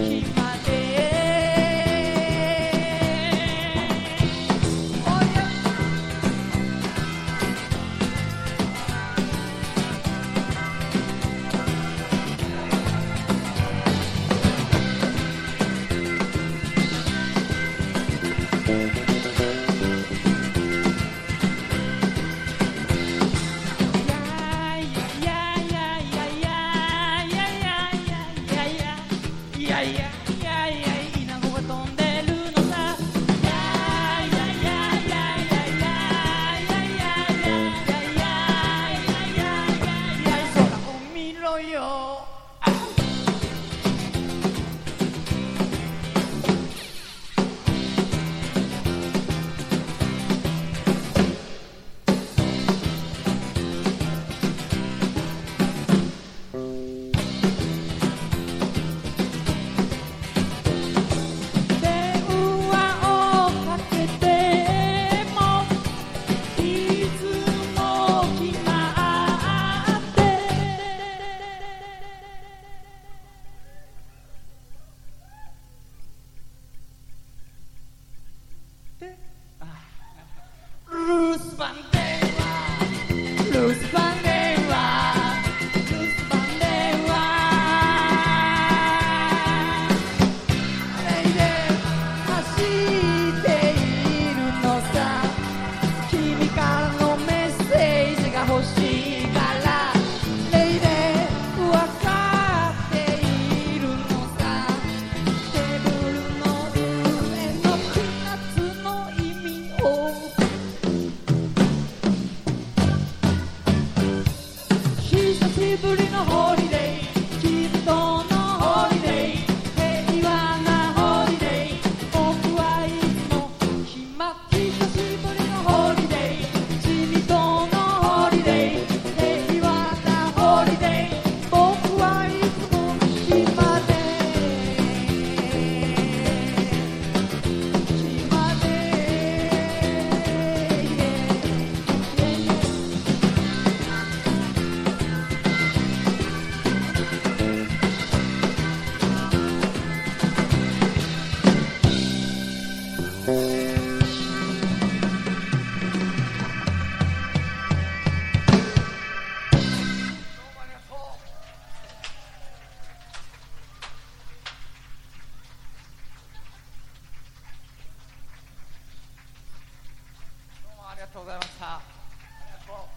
keep 没有 People in a hole. Well,